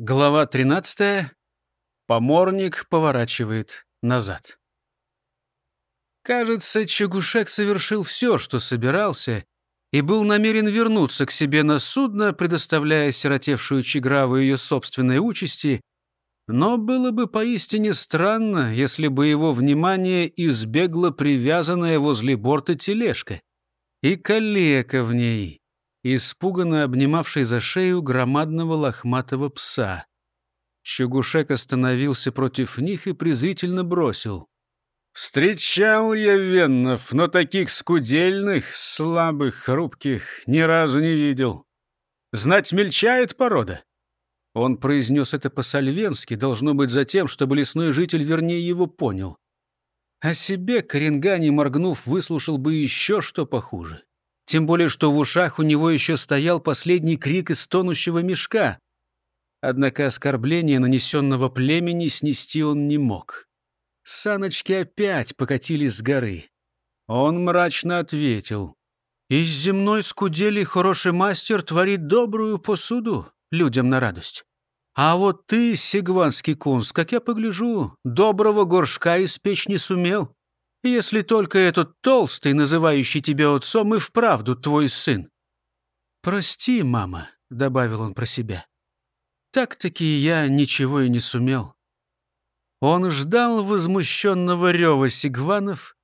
Глава 13. Поморник поворачивает назад. Кажется, Чагушек совершил все, что собирался, и был намерен вернуться к себе на судно, предоставляя сиротевшую Чиграву ее собственной участи, но было бы поистине странно, если бы его внимание избегло привязанная возле борта тележка и калека в ней, испуганно обнимавший за шею громадного лохматого пса. Чугушек остановился против них и презрительно бросил. «Встречал я веннов, но таких скудельных, слабых, хрупких ни разу не видел. Знать мельчает порода». Он произнес это по-сальвенски, должно быть за тем, чтобы лесной житель вернее его понял. О себе Коренгани, моргнув, выслушал бы еще что похуже. Тем более, что в ушах у него еще стоял последний крик из тонущего мешка. Однако оскорбление нанесенного племени снести он не мог. Саночки опять покатились с горы. Он мрачно ответил. «Из земной скудели хороший мастер творит добрую посуду людям на радость. А вот ты, сигванский кунс, как я погляжу, доброго горшка испечь не сумел если только этот толстый, называющий тебя отцом, и вправду твой сын. «Прости, мама», — добавил он про себя. «Так-таки я ничего и не сумел». Он ждал возмущенного рева сигванов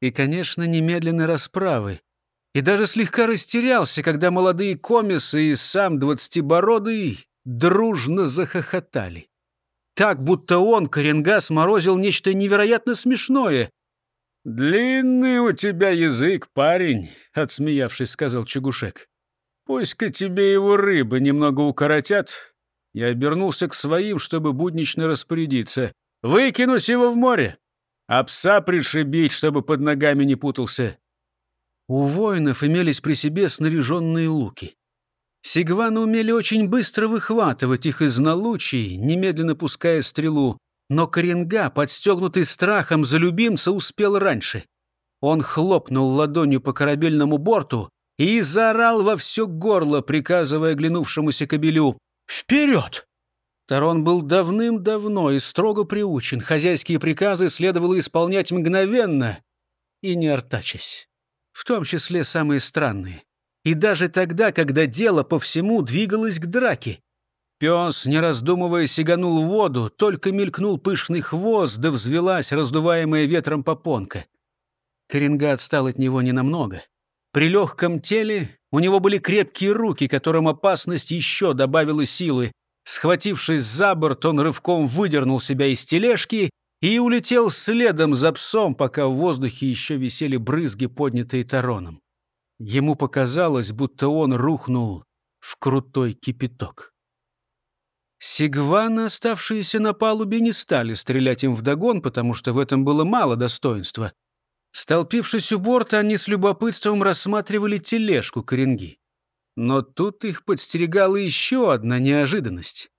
и, конечно, немедленной расправы, и даже слегка растерялся, когда молодые комисы и сам двадцатибородый дружно захохотали. Так, будто он, Коренга, сморозил нечто невероятно смешное, «Длинный у тебя язык, парень», — отсмеявшись, сказал Чагушек. «Пусть-ка тебе его рыбы немного укоротят». Я обернулся к своим, чтобы буднично распорядиться. «Выкинуть его в море, а пса пришибить, чтобы под ногами не путался». У воинов имелись при себе снаряженные луки. Сигваны умели очень быстро выхватывать их из налучий, немедленно пуская стрелу. Но Коренга, подстегнутый страхом за любимца, успел раньше. Он хлопнул ладонью по корабельному борту и заорал во все горло, приказывая глянувшемуся кобелю «Вперед!». Тарон был давным-давно и строго приучен. Хозяйские приказы следовало исполнять мгновенно и не артачась. В том числе самые странные. И даже тогда, когда дело по всему двигалось к драке. Пес, не раздумывая, сиганул в воду, только мелькнул пышный хвост, да взвелась раздуваемая ветром попонка. Коренга отстал от него ненамного. При легком теле у него были крепкие руки, которым опасность еще добавила силы. Схватившись за борт, он рывком выдернул себя из тележки и улетел следом за псом, пока в воздухе еще висели брызги, поднятые тароном. Ему показалось, будто он рухнул в крутой кипяток. Сигваны, оставшиеся на палубе, не стали стрелять им вдогон, потому что в этом было мало достоинства. Столпившись у борта, они с любопытством рассматривали тележку коренги. Но тут их подстерегала еще одна неожиданность.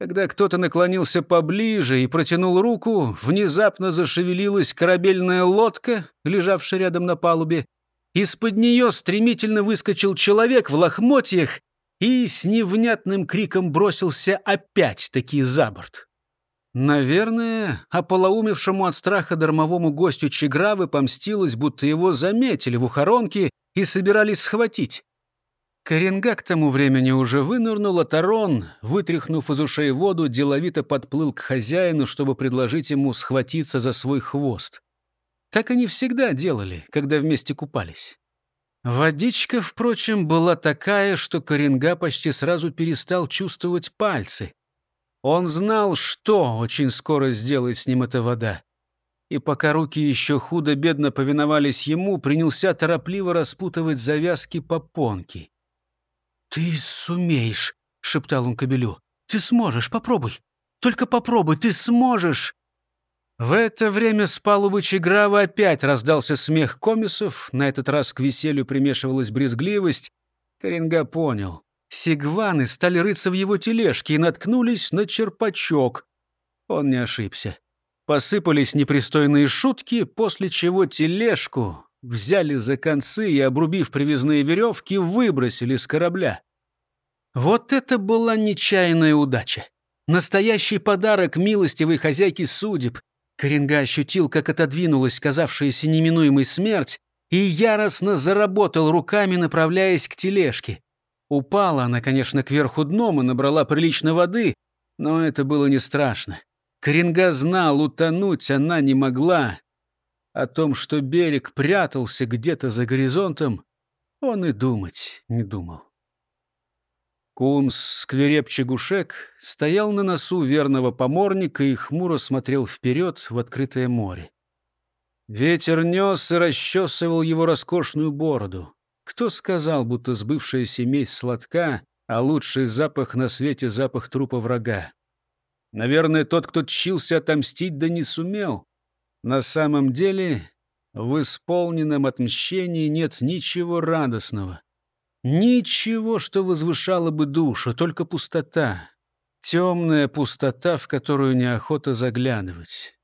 Когда кто-то наклонился поближе и протянул руку, внезапно зашевелилась корабельная лодка, лежавшая рядом на палубе. Из-под нее стремительно выскочил человек в лохмотьях и с невнятным криком бросился опять-таки за борт. Наверное, ополоумевшему от страха дармовому гостю Чигравы помстилось, будто его заметили в ухоронке и собирались схватить. Коренга к тому времени уже вынырнул, а Тарон, вытряхнув из ушей воду, деловито подплыл к хозяину, чтобы предложить ему схватиться за свой хвост. Так они всегда делали, когда вместе купались. Водичка, впрочем, была такая, что Коренга почти сразу перестал чувствовать пальцы. Он знал, что очень скоро сделает с ним эта вода. И пока руки еще худо-бедно повиновались ему, принялся торопливо распутывать завязки попонки. «Ты сумеешь», — шептал он кобелю. «Ты сможешь, попробуй. Только попробуй, ты сможешь». В это время с палубы Чиграва опять раздался смех комисов, на этот раз к веселью примешивалась брезгливость. Коренга понял. Сигваны стали рыться в его тележке и наткнулись на черпачок. Он не ошибся. Посыпались непристойные шутки, после чего тележку взяли за концы и, обрубив привязные веревки, выбросили с корабля. Вот это была нечаянная удача. Настоящий подарок милостивой хозяйки судеб. Коренга ощутил, как отодвинулась казавшаяся неминуемой смерть, и яростно заработал руками, направляясь к тележке. Упала она, конечно, кверху дном и набрала прилично воды, но это было не страшно. Коренга знал, утонуть она не могла. О том, что берег прятался где-то за горизонтом, он и думать не думал. Кунс Сквереп Чегушек стоял на носу верного поморника и хмуро смотрел вперед в открытое море. Ветер нес и расчесывал его роскошную бороду. Кто сказал, будто сбывшая семей сладка, а лучший запах на свете — запах трупа врага? Наверное, тот, кто тщился отомстить, да не сумел. На самом деле, в исполненном отмщении нет ничего радостного. Ничего, что возвышало бы душу, только пустота. Темная пустота, в которую неохота заглядывать.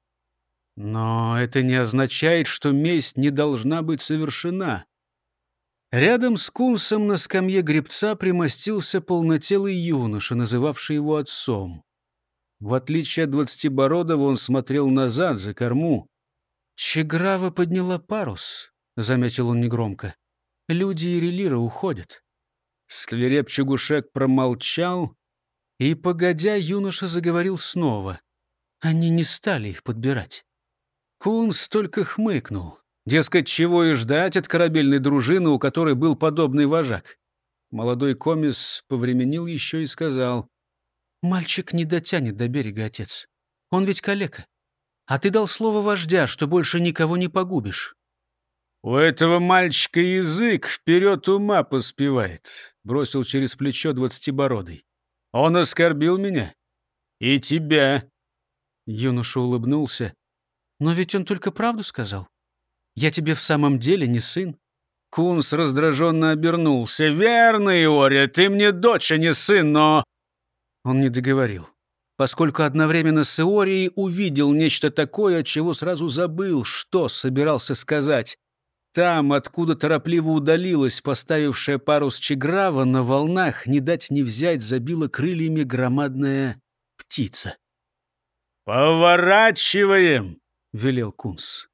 Но это не означает, что месть не должна быть совершена. Рядом с Кунсом на скамье гребца примостился полнотелый юноша, называвший его отцом. В отличие от двадцатибородого, он смотрел назад, за корму. «Чеграва подняла парус», — заметил он негромко. Люди и релира уходят. Склереп Чугушек промолчал, и, погодя, юноша заговорил снова. Они не стали их подбирать. Кунс только хмыкнул. Дескать, чего и ждать от корабельной дружины, у которой был подобный вожак. Молодой комис повременил еще и сказал. «Мальчик не дотянет до берега, отец. Он ведь калека. А ты дал слово вождя, что больше никого не погубишь. «У этого мальчика язык вперед ума поспевает», — бросил через плечо двадцатибородый. «Он оскорбил меня. И тебя». Юноша улыбнулся. «Но ведь он только правду сказал. Я тебе в самом деле не сын». Кунс раздраженно обернулся. «Верно, Иория, ты мне дочь, а не сын, но...» Он не договорил, поскольку одновременно с Иорией увидел нечто такое, чего сразу забыл, что собирался сказать. Там, откуда торопливо удалилась поставившая парус Чеграва, на волнах, не дать не взять, забила крыльями громадная птица. «Поворачиваем!» — велел Кунс.